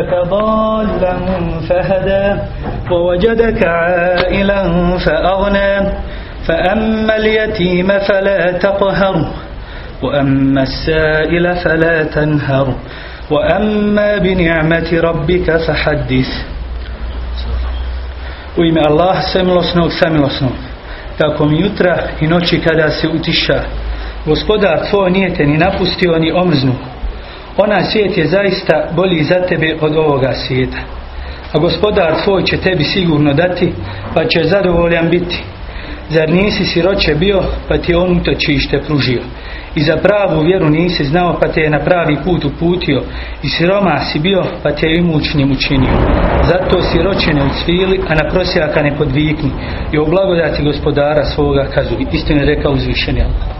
وجدك ضالا فهدى ووجدك عائلا فأغنى. فأما اليتيم فلا تقهر وأما السائل فلا تنهر. وأما بنعمة ربك فحدث. ويم الله سملوسنو سملوسنو تاكم يترى إنوشي كلاسي اتشا Gospodar tvoj nije te ni napustio ni omrznuo. Ona svijet je zaista bolji za tebe od ovoga svijeta. A gospodar tvoj će tebi sigurno dati Pa će zadovoljan biti. Zar nisi siroće bio pa ti je on utočište pružio? I za pravu vjeru nisi znao pa te je na pravi put uputio. I siroma si bio pa te je imućnim učinio. Zato siročene ucvili a na prosjaka ne podvikni. I o blagodati gospodara svoga kazu istinu je rekao uzvišeni Allah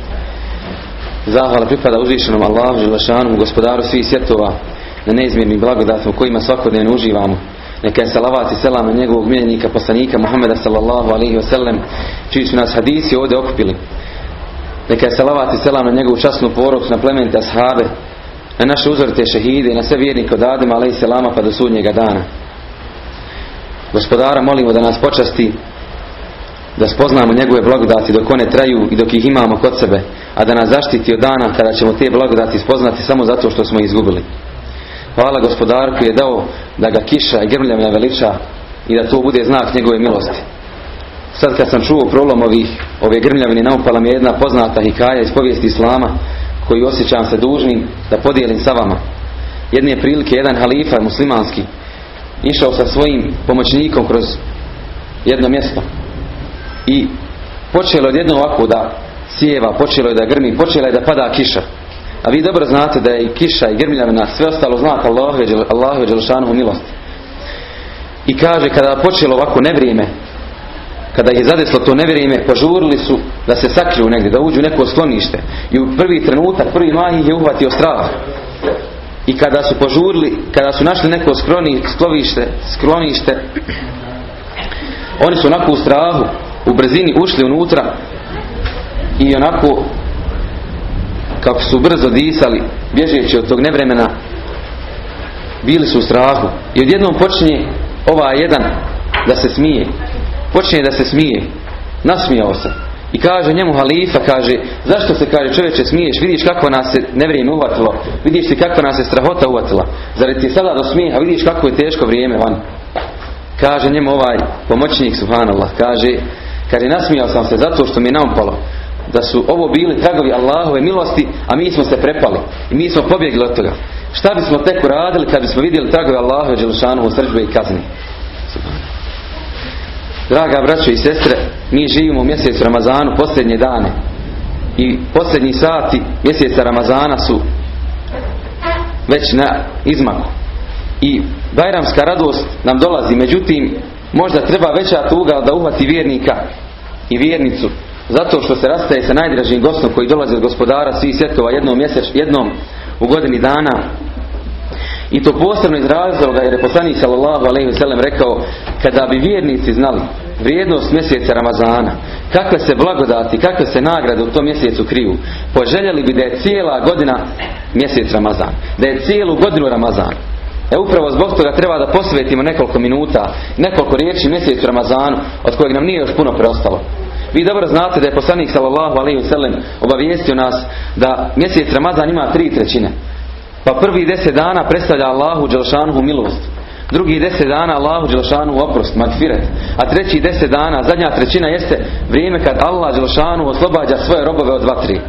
Zahvala pripada uzvišenom Allahu Želešanu, gospodaru svih svjetova, na neizmjernim blagodatima kojima svakodnevno uživamo. Neka je salavat i selam na njegovog miljenika, poslanika Muhammeda sallallahu alaihi wa sallam, čiji su nas hadisi ovdje okupili. Neka je salavat i selam na njegovu časnu porok, na plemente ashabe, na naše uzorite šehide i na sve vjernike od Adama alaihi salama pa do sudnjega dana. Gospodara molimo da nas počasti da spoznamo njegove blagodati dok one traju i dok ih imamo kod sebe, a da nas zaštiti od dana kada ćemo te blagodati spoznati samo zato što smo izgubili. Hvala gospodaru koji je dao da ga kiša i grmljavina veliča i da to bude znak njegove milosti. Sad kad sam čuo prolom ovih, ove grmljavine naupala mi je jedna poznata hikaja iz povijesti Islama koju osjećam se dužnim da podijelim sa vama. Jedne prilike jedan halifa muslimanski išao sa svojim pomoćnikom kroz jedno mjesto i počelo je jedno ovako da sjeva, počelo je da grmi, počela je da pada kiša. A vi dobro znate da je i kiša i grmljavina sve ostalo znak Allahu Đelšanuhu milosti. I kaže kada počelo ovako nevrijeme, kada je zadeslo to nevrijeme, požurili su da se sakriju negdje, da uđu u neko sklonište. I u prvi trenutak, prvi maj ih je uhvatio strah. I kada su požurili, kada su našli neko skroni, sklovište, sklonište, oni su onako u strahu, u brzini ušli unutra i onako kako su brzo disali bježeći od tog nevremena bili su u strahu. I odjednom počinje ovaj jedan da se smije. Počinje da se smije. Nasmijao se. I kaže njemu halifa kaže zašto se kaže čovječe smiješ? Vidiš kako nas se nevrijeme uvatilo. Vidiš ti kako nas je strahota uvatila. Zar ti sada do smijeha? Vidiš kako je teško vrijeme van kaže njemu ovaj pomoćnik subhanallah kaže kaže nasmijao sam se zato što mi je naumpalo da su ovo bili tragovi Allahove milosti, a mi smo se prepali. I mi smo pobjegli od toga. Šta bismo tek uradili kad bismo vidjeli tragove Allahove Đelšanu u srđbe i kazni? Draga braćo i sestre, mi živimo u mjesecu Ramazanu posljednje dane. I posljednji sati mjeseca Ramazana su već na izmaku. I Bajramska radost nam dolazi, međutim, možda treba veća tuga da uhvati vjernika i vjernicu zato što se rastaje sa najdražim gostom koji dolazi od gospodara svih svjetova jednom mjesec, jednom u godini dana i to posebno iz razloga jer je poslanik sallallahu alejhi ve rekao kada bi vjernici znali vrijednost mjeseca Ramazana, kakve se blagodati, kakve se nagrade u tom mjesecu kriju, poželjeli bi da je cijela godina mjesec Ramazan, da je cijelu godinu Ramazan. E upravo zbog toga treba da posvetimo nekoliko minuta, nekoliko riječi mjesecu Ramazanu, od kojeg nam nije još puno preostalo. Vi dobro znate da je poslanik sallallahu alejhi ve obavijestio nas da mjesec Ramazan ima tri trećine. Pa prvi deset dana predstavlja Allahu dželšanuhu milost. Drugi deset dana Allahu dželšanu oprost, magfiret. A treći deset dana, zadnja trećina jeste vrijeme kad Allah dželšanu oslobađa svoje robove od vatri.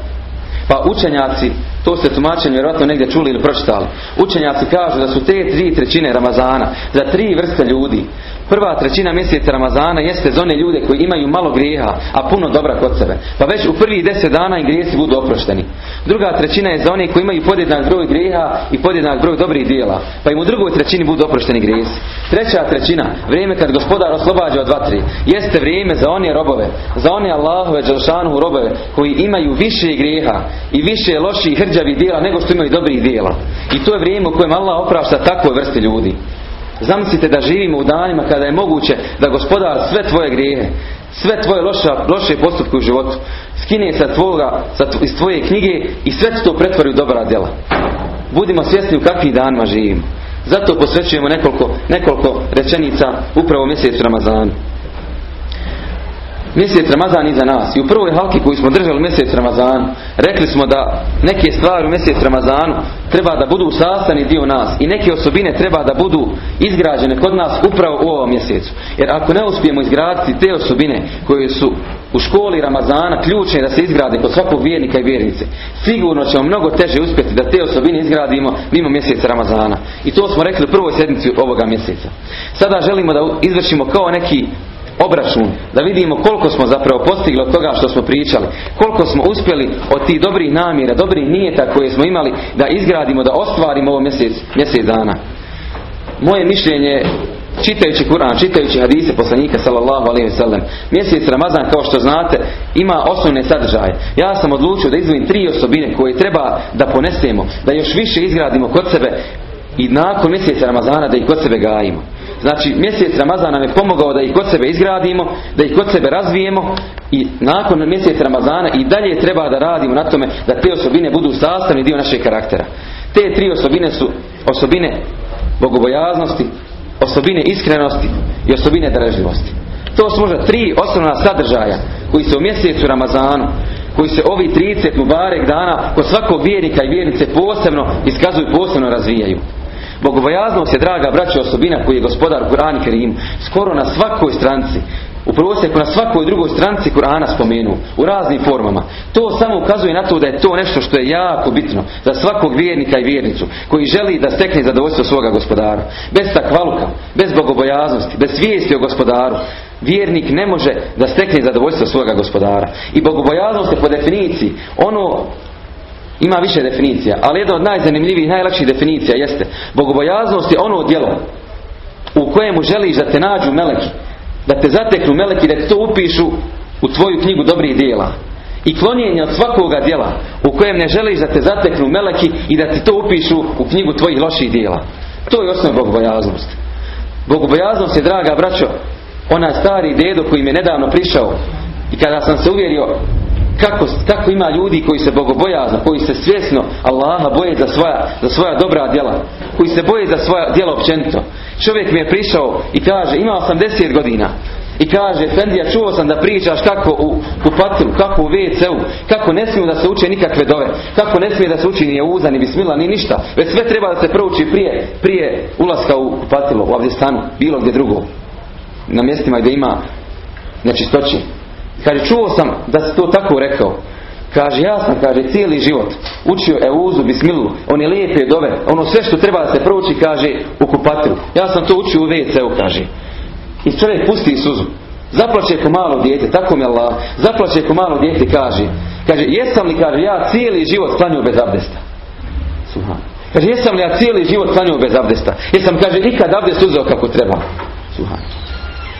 Pa učenjaci, to ste tumačenje vjerojatno negdje čuli ili pročitali. Učenjaci kažu da su te tri trećine Ramazana za tri vrste ljudi. Prva trećina mjeseca Ramazana jeste za one ljude koji imaju malo grijeha, a puno dobra kod sebe. Pa već u prvih deset dana im grijesi budu oprošteni. Druga trećina je za one koji imaju podjednak broj grijeha i podjednak broj dobrih dijela. Pa im u drugoj trećini budu oprošteni grijesi. Treća trećina, vrijeme kad gospodar oslobađa od vatri, jeste vrijeme za one robove, za one Allahove Đelšanu robove koji imaju više grijeha i više loših hrđavih dijela nego što imaju dobrih dijela. I to je vrijeme u kojem Allah oprašta takvoj vrsti ljudi. Zamislite da živimo u danima kada je moguće da gospodar sve tvoje grijehe, sve tvoje loša, loše postupke u životu skine sa tvoga, sa iz tvoje knjige i sve to pretvori u dobra djela. Budimo svjesni u kakvim danima živimo. Zato posvećujemo nekoliko, nekoliko rečenica upravo mjesecu Ramazanu mjesec Ramazan iza nas. I u prvoj halki koju smo držali mjesec Ramazan rekli smo da neke stvari u mjesec Ramazanu treba da budu sastavni dio nas i neke osobine treba da budu izgrađene kod nas upravo u ovom mjesecu. Jer ako ne uspijemo izgraditi te osobine koje su u školi Ramazana ključne da se izgrade kod svakog vjernika i vjernice sigurno ćemo mnogo teže uspjeti da te osobine izgradimo mimo mjeseca Ramazana. I to smo rekli u prvoj sedmici ovoga mjeseca. Sada želimo da izvršimo kao neki obračun, da vidimo koliko smo zapravo postigli od toga što smo pričali, koliko smo uspjeli od tih dobrih namjera, dobrih nijeta koje smo imali da izgradimo, da ostvarimo ovo mjesec, mjesec dana. Moje mišljenje čitajući Kur'an, čitajući hadise poslanika sallallahu alejhi ve sellem. Mjesec Ramazan kao što znate ima osnovne sadržaje. Ja sam odlučio da izvojim tri osobine koje treba da ponesemo, da još više izgradimo kod sebe i nakon mjeseca Ramazana da ih kod sebe gajimo. Znači mjesec Ramazana nam je pomogao da ih kod sebe izgradimo, da ih kod sebe razvijemo i nakon mjesec Ramazana i dalje treba da radimo na tome da te osobine budu sastavni dio našeg karaktera. Te tri osobine su osobine bogobojaznosti, osobine iskrenosti i osobine dražljivosti. To su možda tri osnovna sadržaja koji se u mjesecu Ramazanu koji se ovi 30 mubarek dana kod svakog vjernika i vjernice posebno iskazuju, posebno razvijaju. Bogobojaznost je, draga braća, osobina koji je gospodar Kur'an Kerim skoro na svakoj stranci u prosjeku na svakoj drugoj stranci Kur'ana spomenu u raznim formama. To samo ukazuje na to da je to nešto što je jako bitno za svakog vjernika i vjernicu koji želi da stekne zadovoljstvo svoga gospodara. Bez takvaluka, bez bogobojaznosti, bez svijesti o gospodaru, vjernik ne može da stekne zadovoljstvo svoga gospodara. I bogobojaznost je po definiciji ono ima više definicija, ali jedna od najzanimljivijih, najlakših definicija jeste bogobojaznost je ono djelo u kojemu želiš da te nađu meleki, da te zateknu meleki, da te to upišu u tvoju knjigu dobrih dijela. I klonjenje od svakoga djela u kojem ne želiš da te zateknu meleki i da ti to upišu u knjigu tvojih loših dijela. To je osnovna bogobojaznost. Bogobojaznost je, draga braćo, onaj stari dedo koji mi je nedavno prišao i kada sam se uvjerio kako, kako ima ljudi koji se bogobojazno, koji se svjesno Allaha boje za svoja, za svoja dobra djela, koji se boje za svoja djela općenito. Čovjek mi je prišao i kaže, ima 80 godina, i kaže, Fendija, čuo sam da pričaš kako u kupatilu, kako u WC-u, kako ne smiju da se uče nikakve dove, kako ne smije da se uči ni uza, ni bismila, ni ništa. Već sve treba da se prouči prije, prije ulaska u kupatilo, u Avdestanu, bilo gdje drugo. Na mjestima gdje ima nečistoće. Kaže, čuo sam da si to tako rekao. Kaže, ja sam, kaže, cijeli život učio Euzu, Bismilu, one lijepe dove, ono sve što treba da se prouči, kaže, u kupatilu. Ja sam to učio u WC-u, kaže. I čovjek pusti suzu. Zaplaće ko malo dijete, tako mi Allah. Zaplaće ko malo dijete, kaže. Kaže, jesam li, kaže, ja cijeli život klanio bez abdesta. Suhan. Kaže, jesam li ja cijeli život klanio bez abdesta? Jesam, kaže, ikad abdest uzeo kako treba. Suhan.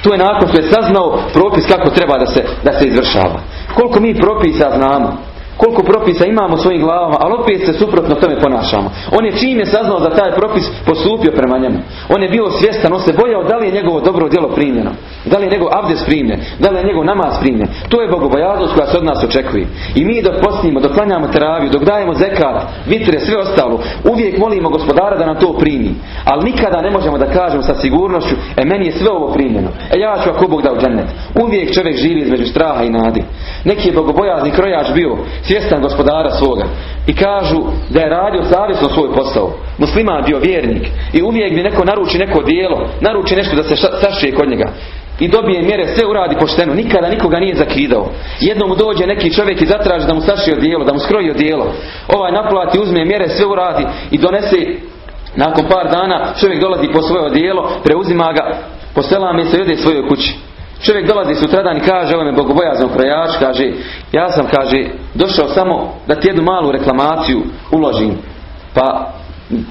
To je nakon što je saznao propis kako treba da se, da se izvršava. Koliko mi propisa znamo, koliko propisa imamo svojim glavama, ali opet se suprotno tome ponašamo. On je čim je saznao za taj propis postupio prema njemu. On je bio svjestan, on se bojao da li je njegovo dobro djelo primljeno. Da li je njegov abdes primljen, da li je njegov namaz primljen. To je bogobojaznost koja se od nas očekuje. I mi dok postimo, dok klanjamo teraviju, dok dajemo zekat, vitre, sve ostalo, uvijek molimo gospodara da nam to primi. Ali nikada ne možemo da kažemo sa sigurnošću, e meni je sve ovo primljeno. E ja ću ako Bog da u džennet. Uvijek čovjek živi između straha i nadi. Neki je bogobojazni krojač bio svjestan gospodara svoga i kažu da je radio savjesno svoj posao. Musliman bio vjernik i uvijek bi neko naruči neko dijelo, naruči nešto da se sašije kod njega i dobije mjere, sve uradi pošteno, nikada nikoga nije zakidao. Jednom mu dođe neki čovjek i zatraži da mu sašije dijelo, da mu skroji odijelo. Ovaj naplati, uzme mjere, sve uradi i donese nakon par dana čovjek dolazi po svoje odijelo, preuzima ga, Poselame se i ode svojoj kući. Čovjek dolazi sutradan i kaže, evo me bogobojazan krojač, kaže, ja sam, kaže, došao samo da ti jednu malu reklamaciju uložim. Pa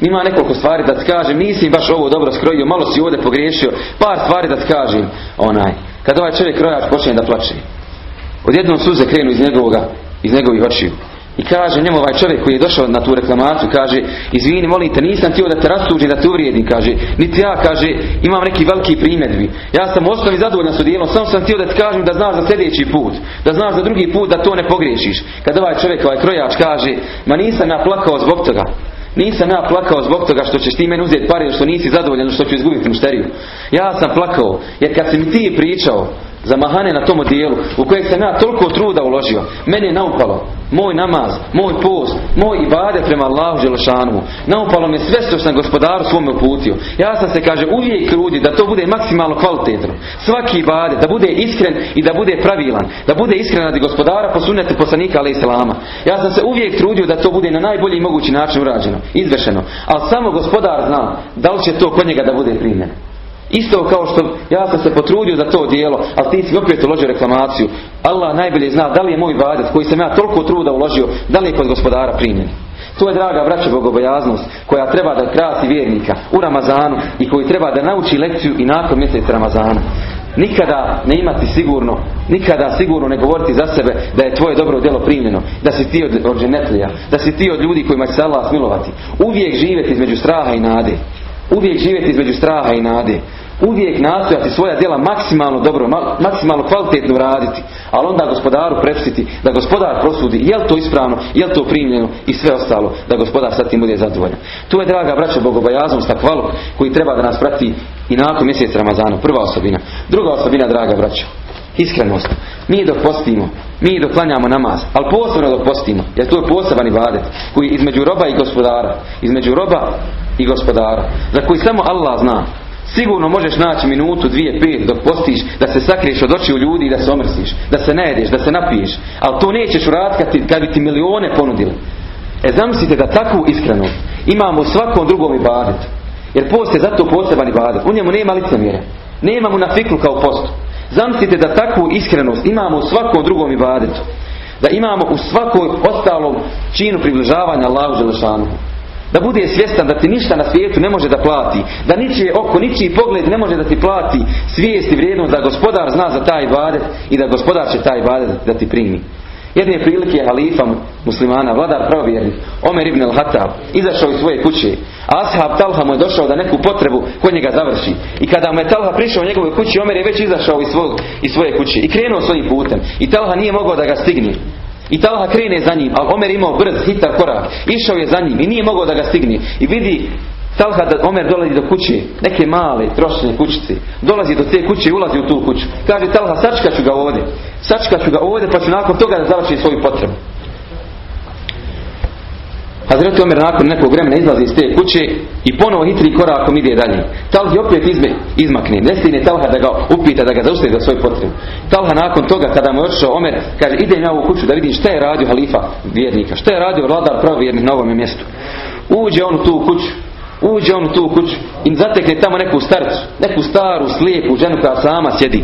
ima nekoliko stvari da ti kažem, nisi baš ovo dobro skrojio, malo si ovdje pogriješio, par stvari da ti kažem, onaj. Kad ovaj čovjek krojač počne da plače, odjednom suze krenu iz njegovoga, iz njegovih očiju. I kaže njemu ovaj čovjek koji je došao na tu reklamaciju, kaže, izvini, molite, nisam htio da te rastužim, da te uvrijedim, kaže, niti ja, kaže, imam neki veliki primjedbi. Ja sam u osnovi zadovoljan su dijelom, samo sam htio da ti kažem da znaš za sljedeći put, da znaš za drugi put da to ne pogriješiš. Kad ovaj čovjek, ovaj krojač kaže, ma nisam naplakao zbog toga, nisam ja plakao zbog toga što ćeš ti meni uzeti pare što nisi zadovoljan što ću izgubiti mušteriju. Ja sam plakao jer kad si mi ti pričao za mahane na tom dijelu u kojeg sam ja toliko truda uložio, meni je naupalo moj namaz, moj post, moj ibade prema Allahu Želešanu. Naupalo mi sve što sam gospodaru svome uputio. Ja sam se, kaže, uvijek trudi da to bude maksimalno kvalitetno. Svaki ibade, da bude iskren i da bude pravilan. Da bude iskren radi gospodara, posunete poslanika ali islama. Ja sam se uvijek trudio da to bude na najbolji mogući način urađeno, izvršeno. Ali samo gospodar zna da li će to kod njega da bude primljeno. Isto kao što ja sam se potrudio za to dijelo, ali ti si opet uložio reklamaciju. Allah najbolje zna da li je moj ibadet koji sam ja toliko truda uložio, da li je kod gospodara primjen. To je draga braća bogobojaznost koja treba da krasi vjernika u Ramazanu i koji treba da nauči lekciju i nakon mjeseca Ramazana. Nikada ne imati sigurno, nikada sigurno ne govoriti za sebe da je tvoje dobro djelo primljeno, da si ti od, od da si ti od ljudi kojima će se Allah smilovati. Uvijek živjeti između straha i nade. Uvijek živjeti između straha i nade uvijek nastojati svoja djela maksimalno dobro, maksimalno kvalitetno raditi, ali onda gospodaru prepustiti da gospodar prosudi je li to ispravno, je li to primljeno i sve ostalo, da gospodar sad tim bude zadovoljan. Tu je draga braća bogobojaznost takvalu koji treba da nas prati i nakon mjeseca Ramazana. Prva osobina. Druga osobina, draga braća, iskrenost. Mi dok postimo, mi dok klanjamo namaz, ali posebno dok postimo, jer to je poseban ibadet koji između roba i gospodara, između roba i gospodara, za koji samo Allah zna. Sigurno možeš naći minutu, dvije, pet dok postiš da se sakriješ od očiju ljudi i da se omrsiš, da se ne jedeš, da se napiješ. Ali to nećeš uraditi kad bi ti milione ponudili. E zamislite da takvu iskrenost imamo u svakom drugom ibadetu. Jer post je zato poseban ibadet. U njemu nema licemjera. Nema mu na fiklu kao postu. Zamislite da takvu iskrenost imamo u svakom drugom ibadetu. Da imamo u svakoj ostalom činu približavanja Allahu Želešanu. Da bude svjestan da ti ništa na svijetu ne može da plati. Da ničije oko, ničiji pogled ne može da ti plati svijest i vrijednost da gospodar zna za taj ibadet i da gospodar će taj ibadet da ti primi. Jedne prilike je halifa muslimana, vladar pravovjernih, Omer ibn al-Hatab, izašao iz svoje kuće. A ashab Talha mu je došao da neku potrebu kod njega završi. I kada mu je Talha prišao u njegove kući, Omer je već izašao iz, svog, iz svoje kuće i krenuo svojim putem. I Talha nije mogao da ga stigne. I Talha krene za njim, ali Omer imao brz, hitar korak. Išao je za njim i nije mogao da ga stigne. I vidi Talha da Omer dolazi do kuće, neke male, trošne kućice. Dolazi do te kuće i ulazi u tu kuću. Kaže Talha, sačkaću ga ovdje. Sačkaću ga ovdje pa ću nakon toga da završi svoju potrebu. Hazreti Omer nakon nekog vremena izlazi iz te kuće i ponovo hitri korakom ide dalje. Talha opet izme, izmakne. Ne stigne Talha da ga upita, da ga zaustavi za svoj potrebu. Talha nakon toga kada mu je otišao Omer, kaže idem ja u kuću da vidim šta je radio halifa vjernika, šta je radio vladar pravovjernih na ovome mjestu. Uđe on u tu kuću, uđe on u tu kuću i zatekne tamo neku starcu, neku staru, slijepu ženu koja sama sjedi.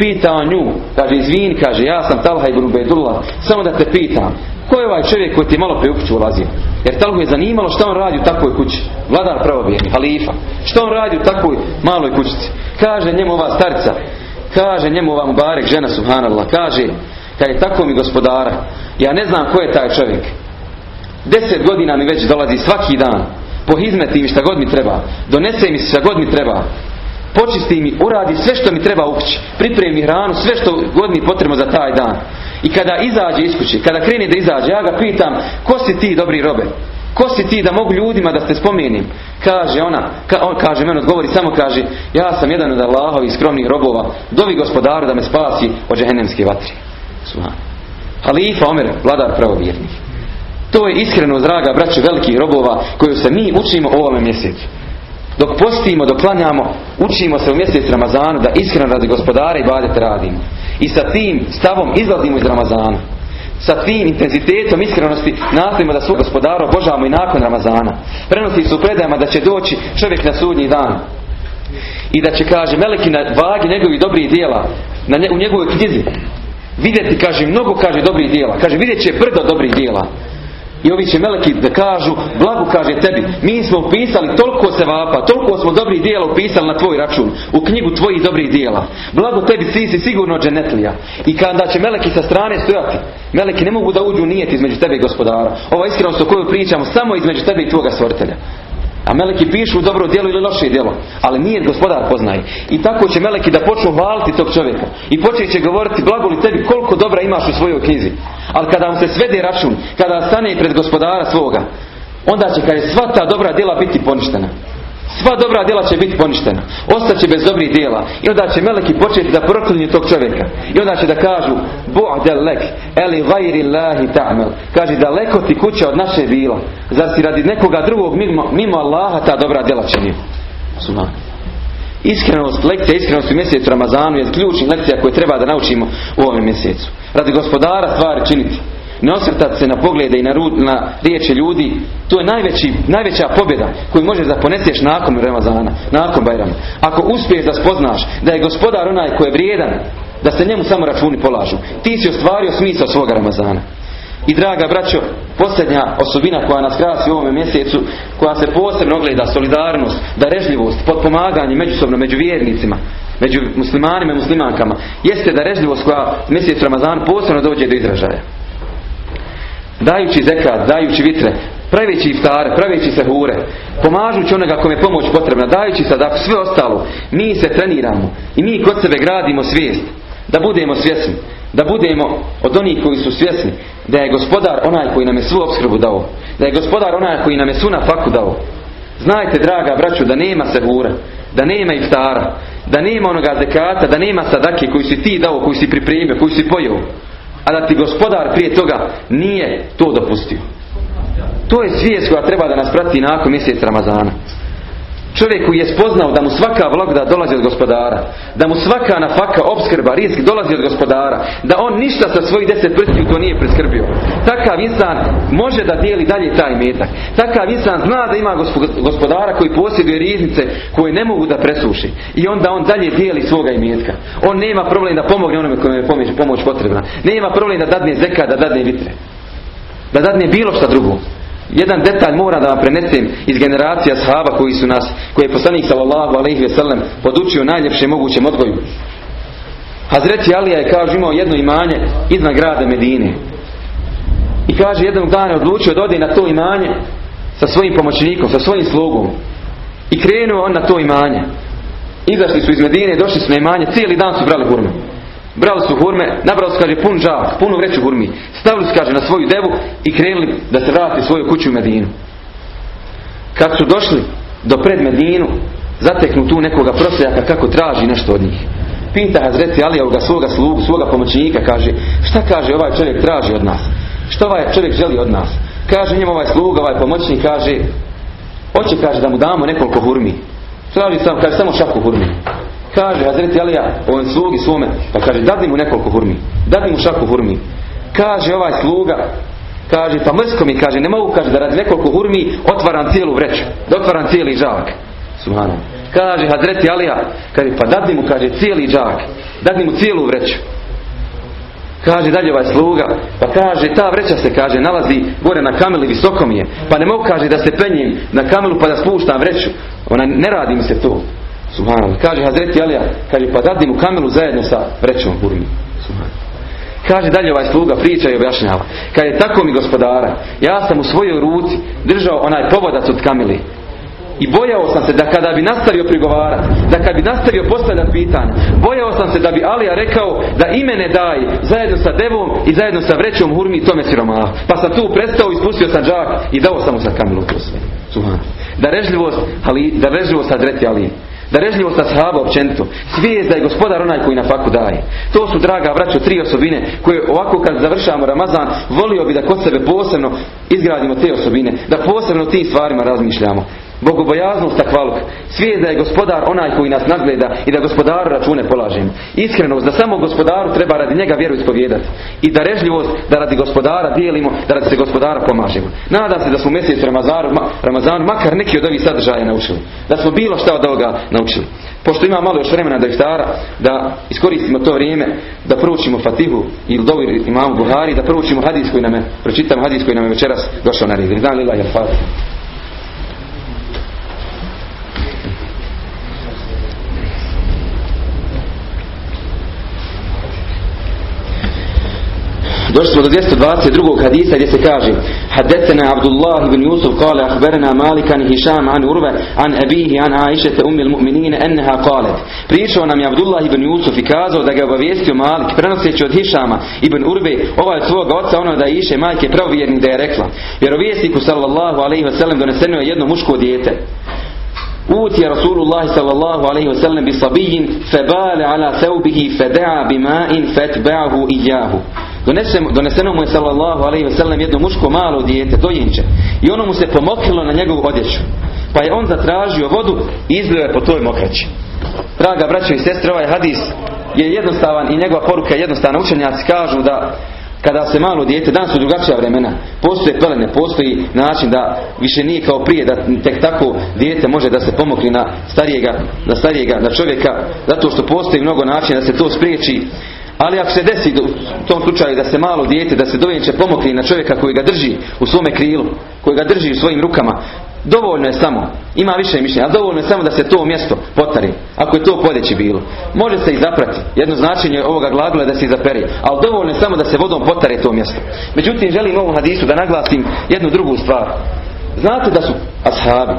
Pita nju, kaže izvin, kaže ja sam Talha ibn Ubejdullah, samo da te pitam, Ko je ovaj čovjek koji ti malo prije u kuću ulazio? Jer tamo je zanimalo što on radi u takvoj kući. Vladar pravovjerni, halifa. Što on radi u takvoj maloj kućici? Kaže njemu ova starca. Kaže njemu ova Mubarek, žena subhanallah. Kaže, kad je tako mi gospodara, ja ne znam ko je taj čovjek. Deset godina mi već dolazi svaki dan. Pohizmeti mi šta god mi treba. Donese mi šta god mi treba. Počisti mi, uradi sve što mi treba u kući. Pripremi hranu, sve što god mi potrebno za taj dan. I kada izađe iz kuće, kada krene da izađe, ja ga pitam, ko si ti dobri robe? Ko si ti da mogu ljudima da te spomenim? Kaže ona, on kaže, meni odgovori, samo kaže, ja sam jedan od Allahovi skromnih robova, dovi gospodaru da me spasi od džehennemske vatri. Suhan. Halifa Omer, vladar pravovjernih. To je iskreno, draga braćo, velikih robova koju se mi učimo u ovome mjesecu. Dok postimo, dok klanjamo, učimo se u mjesec Ramazanu da iskreno radi gospodara i badet radimo. I sa tim stavom izlazimo iz Ramazana. Sa tim intenzitetom iskrenosti nastojimo da svog gospodara obožavamo i nakon Ramazana. Prenosi su predajama da će doći čovjek na sudnji dan. i da će, kaže, meleki na vagi njegovih dobrih dijela na nje, u njegovoj knjizi vidjeti, kaže, mnogo, kaže, dobrih dijela. Kaže, vidjet će brdo dobrih dijela. I ovi će meleki da kažu, blagu kaže tebi, mi smo upisali toliko se vapa, toliko smo dobrih dijela upisali na tvoj račun, u knjigu tvojih dobrih dijela. Blago tebi, si si sigurno dženetlija. I kada će meleki sa strane stojati, meleki ne mogu da uđu nijet između tebe i gospodara. Ova iskrenost o kojoj pričamo samo između tebe i tvoga stvoritelja. A meleki pišu dobro djelo ili loše djelo. Ali nije gospodar poznaje. I tako će meleki da počnu hvaliti tog čovjeka. I počet će govoriti blagoli tebi koliko dobra imaš u svojoj knjizi. Ali kada vam se svede račun, kada stane pred gospodara svoga, onda će kada je sva ta dobra djela biti poništena. Sva dobra djela će biti poništena. Ostaće bez dobrih djela. I onda će meleki početi da proklinju tog čovjeka. I onda će da kažu Bu'del lek, eli gajri lahi. Kaže daleko ti kuća od naše bila. Zar si radi nekoga drugog mimo, mimo Allaha ta dobra djela činio? Iskrenost, lekcija iskrenosti u mjesecu Ramazanu je ključna lekcija koju treba da naučimo u ovom mjesecu. Radi gospodara stvari činiti ne osvrtati se na poglede i na, na riječi ljudi, to je najveći, najveća pobjeda koju možeš da poneseš nakon Ramazana, nakon Bajrama. Ako uspiješ da spoznaš da je gospodar onaj koji je vrijedan, da se njemu samo računi polažu, ti si ostvario smisao svoga Ramazana. I draga braćo, posljednja osobina koja nas krasi u ovome mjesecu, koja se posebno ogleda solidarnost, darežljivost, potpomaganje međusobno među vjernicima, među muslimanima i muslimankama, jeste darežljivost koja mjesec Ramazan posebno dođe do izražaja dajući zekat, dajući vitre, praveći iftare, praveći se hure, pomažući onoga kome je pomoć potrebna, dajući da sve ostalo, mi se treniramo i mi kod sebe gradimo svijest, da budemo svjesni, da budemo od onih koji su svjesni, da je gospodar onaj koji nam je svu opskrbu dao, da je gospodar onaj koji nam je svu na faku dao. Znajte, draga braću, da nema se hure, da nema iftara, da nema onoga zekata, da nema sadake koji si ti dao, koji si pripremio, koji si pojao a da ti gospodar prije toga nije to dopustio. To je svijest koja treba da nas prati nakon mjesec Ramazana. Čovjek koji je spoznao da mu svaka blagodat dolazi od gospodara, da mu svaka nafaka, obskrba, risk dolazi od gospodara, da on ništa sa svojih deset prstiju to nije preskrbio. Takav insan može da dijeli dalje taj metak. Takav insan zna da ima gospodara koji posjeduje riznice koje ne mogu da presuši. I onda on dalje dijeli svoga imetka. On nema problem da pomogne onome kojom je pomoć, pomoć potrebna. Nema problem da dadne zeka, da dadne vitre. Da dadne bilo šta drugo. Jedan detalj mora da vam prenesem iz generacija sahaba koji su nas, koji je poslanik sallallahu alaihi ve sellem podučio najljepše mogućem odgoju. Hazreti Alija je kaže imao jedno imanje iznad grada Medine. I kaže jednog dana odlučio da ode na to imanje sa svojim pomoćnikom, sa svojim slugom. I krenuo on na to imanje. Izašli su iz Medine, došli su na imanje, cijeli dan su brali hurme. Brali su hurme, nabrali su, kaže, pun žak, punu vreću hurmi. Stavili su, kaže, na svoju devu i krenuli da se vrati svoju kuću u Medinu. Kad su došli do pred Medinu, zateknu tu nekoga prosjaka kako traži nešto od njih. Pita Hazreti Ali ovoga svoga slugu, svoga pomoćnika, kaže, šta kaže ovaj čovjek traži od nas? Što ovaj čovjek želi od nas? Kaže njemu ovaj sluga, ovaj pomoćnik, kaže, hoće, kaže, da mu damo nekoliko hurmi. Traži sam, kaže, samo šaku hurmi. Kaže Hazreti Alija ovom slugi svome, pa kaže dadni mu nekoliko hurmi, dadni mu šaku hurmi. Kaže ovaj sluga, kaže pa mrsko mi, kaže ne mogu, kaže da radi nekoliko hurmi otvaram cijelu vreću, da otvaram cijeli žak. Subhano. Kaže Hazreti Alija, kaže pa dadni mu, kaže cijeli žak, dadni mu cijelu vreću. Kaže dalje ovaj sluga, pa kaže ta vreća se kaže nalazi gore na kameli visoko mi je, pa ne mogu kaže da se penjem na kamelu pa da spuštam vreću. Ona ne radi mi se to. Subhanallah. Kaže Hazreti Alija, kaže pa dadi mu kamelu zajedno sa vrećom hurmi. Kaže dalje ovaj sluga priča i objašnjava. Kaže tako mi gospodara, ja sam u svojoj ruci držao onaj povodac od kameli. I bojao sam se da kada bi nastavio prigovarati, da kada bi nastavio postavljati pitanja, bojao sam se da bi Alija rekao da imene daj zajedno sa devom i zajedno sa vrećom hurmi tome siromahu. Pa sam tu prestao, ispustio sam džak i dao sam mu sa kamelu to sve. Da režljivost, ali, da režljivost Hazreti Ali Darežljivost sahaba općenito. Svijest da je gospodar onaj koji na faku daje. To su, draga braćo, tri osobine koje ovako kad završavamo Ramazan, volio bi da kod sebe posebno izgradimo te osobine. Da posebno o tim stvarima razmišljamo. Bogobojaznost takvaluk. Svijest da je gospodar onaj koji nas nadgleda i da gospodaru račune polažemo. Iskrenost da samo gospodaru treba radi njega vjeru ispovijedati. I da režljivost da radi gospodara dijelimo, da radi se gospodara pomažemo. Nadam se da smo u mjesecu Ramazanu, Ramazanu makar neki od ovih sadržaja naučili. Da smo bilo šta od ovoga naučili. Pošto ima malo još vremena do iftara, da iskoristimo to vrijeme da proučimo Fatihu ili dovi imamo Buhari, da proučimo hadis koji nam je, pročitamo hadis koji nam je večeras došao na red. Znam li Došli smo do 222. hadisa gdje se kaže Hadesena Abdullah ibn Yusuf kale Ahberena Malikan Hisham an Urve an Ebihi an Aishete umil mu'minine enneha kalet Pričao nam je Abdullah ibn Yusuf i kazao da ga obavijestio Malik prenoseći od Hishama ibn Urve ovaj od svoga oca ono da iše majke pravovjerni da je rekla Vjerovjesniku sallallahu alaihi wasallam doneseno je jedno muško dijete Uti je Rasulullah sallallahu alaihi wa sallam bi sabijin febale ala seubihi fedea bima'in fetbeahu ijahu. Doneseno mu je sallallahu alaihi sellem jedno muško malo dijete, dojinče. I ono mu se pomokrilo na njegovu odjeću. Pa je on zatražio vodu i izlio je po toj mokraći. Draga braćo i sestre, ovaj hadis je jednostavan i njegova poruka je jednostavna. Učenjaci kažu da kada se malo dijete, dan su drugačija vremena, postoje pelene, postoji način da više nije kao prije, da tek tako dijete može da se pomokli na starijega, na starijega, na čovjeka, zato što postoji mnogo načina da se to spriječi. Ali ako se desi u tom slučaju da se malo dijete, da se dojenče pomokli na čovjeka koji ga drži u svome krilu, koji ga drži u svojim rukama, Dovoljno je samo, ima više mišljenja, ali dovoljno je samo da se to mjesto potari, ako je to podeći bilo. Može se i zaprati, jedno značenje ovoga glagola je da se zaperi, ali dovoljno je samo da se vodom potare to mjesto. Međutim, želim ovom hadisu da naglasim jednu drugu stvar. Znate da su ashabi,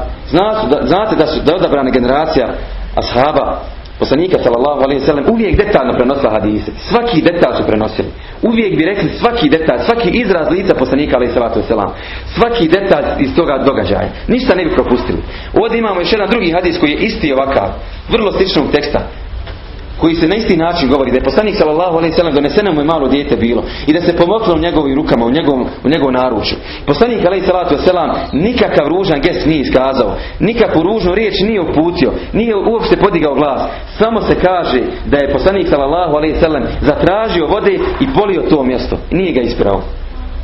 znate da, su da je odabrana generacija ashaba poslanika sallallahu alejhi ve sellem uvijek detaljno prenosila hadise. Svaki detalj su prenosili. Uvijek bi rekli svaki detalj, svaki izraz lica poslanika alejhi salatu selam. Svaki detalj iz toga događaja. Ništa ne bi propustili. Ovdje imamo još jedan drugi hadis koji je isti ovakav, vrlo sličnog teksta koji se na isti način govori da je poslanik sallallahu alejhi ve doneseno mu je malo dijete bilo i da se pomoklo u njegovim rukama u njegovom u njegovom naručju. Poslanik alejhi salatu selam nikakav ružan gest nije iskazao, nikakvu ružnu riječ nije uputio, nije uopšte podigao glas. Samo se kaže da je poslanik sallallahu alejhi ve zatražio vode i polio to mjesto nije ga isprao.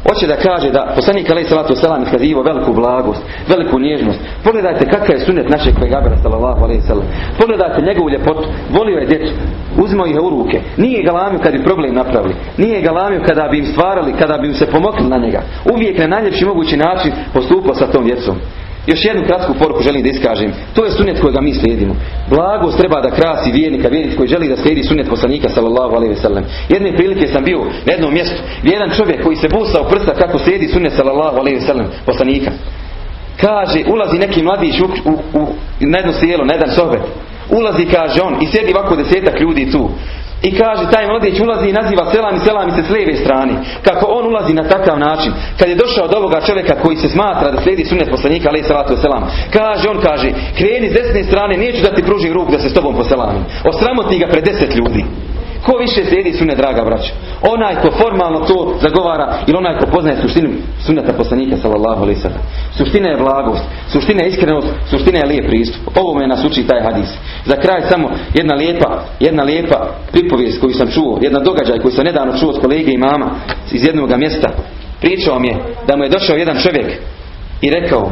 Hoće da kaže da poslanik alaih salatu wasalam iskazivao veliku blagost, veliku nježnost. Pogledajte kakav je sunet našeg pegabera sallallahu alaihi sallam. Pogledajte njegovu ljepotu. Volio je djecu. Uzimao ih u ruke. Nije ga lamio kad bi problem napravili. Nije ga lamio kada bi im stvarali, kada bi im se pomogli na njega. Uvijek na najljepši mogući način postupao sa tom djecom. Još jednu kratku poruku želim da iskažem. To je sunet kojega mi slijedimo. Blagost treba da krasi vjernika, vjernik koji želi da slijedi sunet poslanika sallallahu alejhi ve sellem. Jedne prilike sam bio na jednom mjestu, jedan čovjek koji se busao prsa kako slijedi sunet sallallahu alejhi ve sellem poslanika. Kaže, ulazi neki mladić u, u, na jedno sjelo, na jedan sobe. Ulazi, kaže on, i sjedi ovako desetak ljudi tu. I kaže, taj mladić ulazi i naziva selam i selam se s lijeve strane. Kako on ulazi na takav način. Kad je došao do ovoga čovjeka koji se smatra da slijedi sunet poslanika, alaih salatu selam. Kaže, on kaže, kreni s desne strane, neću da ti pružim ruku da se s tobom poselamim. Osramoti ga pred deset ljudi. Ko više slijedi sunet, draga braća? Onaj ko formalno to zagovara ili onaj ko poznaje suštinu suneta poslanika sallallahu alaihi sallam. Suština je blagost, suština je iskrenost, suština je lijep pristup. Ovo me nas uči taj hadis. Za kraj samo jedna lijepa, jedna lijepa pripovijest koju sam čuo, jedan događaj koji sam nedavno čuo od kolege i mama iz jednog mjesta. Pričao mi je da mu je došao jedan čovjek i rekao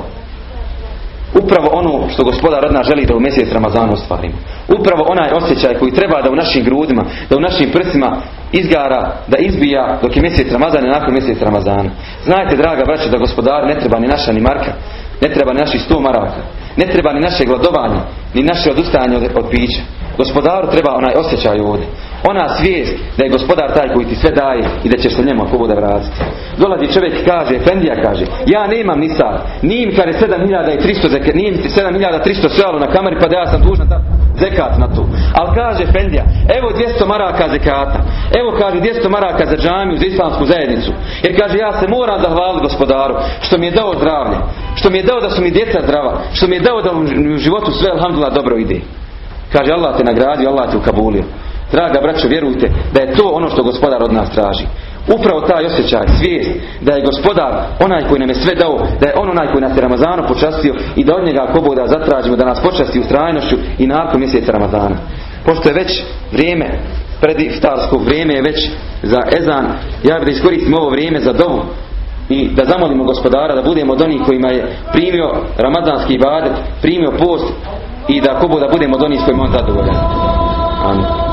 Upravo ono što gospodar od nas želi da u mjesec Ramazanu ostvarimo. Upravo onaj osjećaj koji treba da u našim grudima, da u našim prsima izgara, da izbija dok je mjesec Ramazana i nakon mjesec Ramazana. Znajte, draga braća, da gospodar ne treba ni naša ni marka, ne treba ni naših sto maraka, ne treba ni naše gladovanje, ni naše odustajanje od, pića. Gospodaru treba onaj osjećaj ovdje. Ona svijest da je gospodar taj koji ti sve daje i da ćeš se njemu ako bude vratiti. Dolazi čovjek i kaže, Efendija kaže, ja nemam ni sad, nije mi kada 7300 zekat, nije mi 7300 sejalo na kameri pa da ja sam dužan da zekat na to. Ali kaže Efendija, evo 200 maraka zekata, evo kaže 200 maraka za džamiju, za islamsku zajednicu. Jer kaže, ja se moram zahvaliti gospodaru što mi je dao zdravlje, što mi je dao da su mi djeca zdrava, što mi je dao da u životu sve, alhamdulillah, dobro ide. Kaže Allah te nagradio, Allah te ukabulio. Draga braćo, vjerujte da je to ono što gospodar od nas traži. Upravo taj osjećaj, svijest da je gospodar onaj koji nam je sve dao, da je on onaj koji nas je Ramazanu počastio i da od njega ako Bog da zatražimo da nas počasti u trajnošću i nakon mjeseca Ramazana. Pošto je već vrijeme prediftarsko vrijeme je već za ezan, ja bih da iskoristim ovo vrijeme za dovu i da zamolimo gospodara da budemo od onih kojima je primio ramazanski ibadet, primio post i da ako da budemo od onih kojima on zadovoljan. Amin.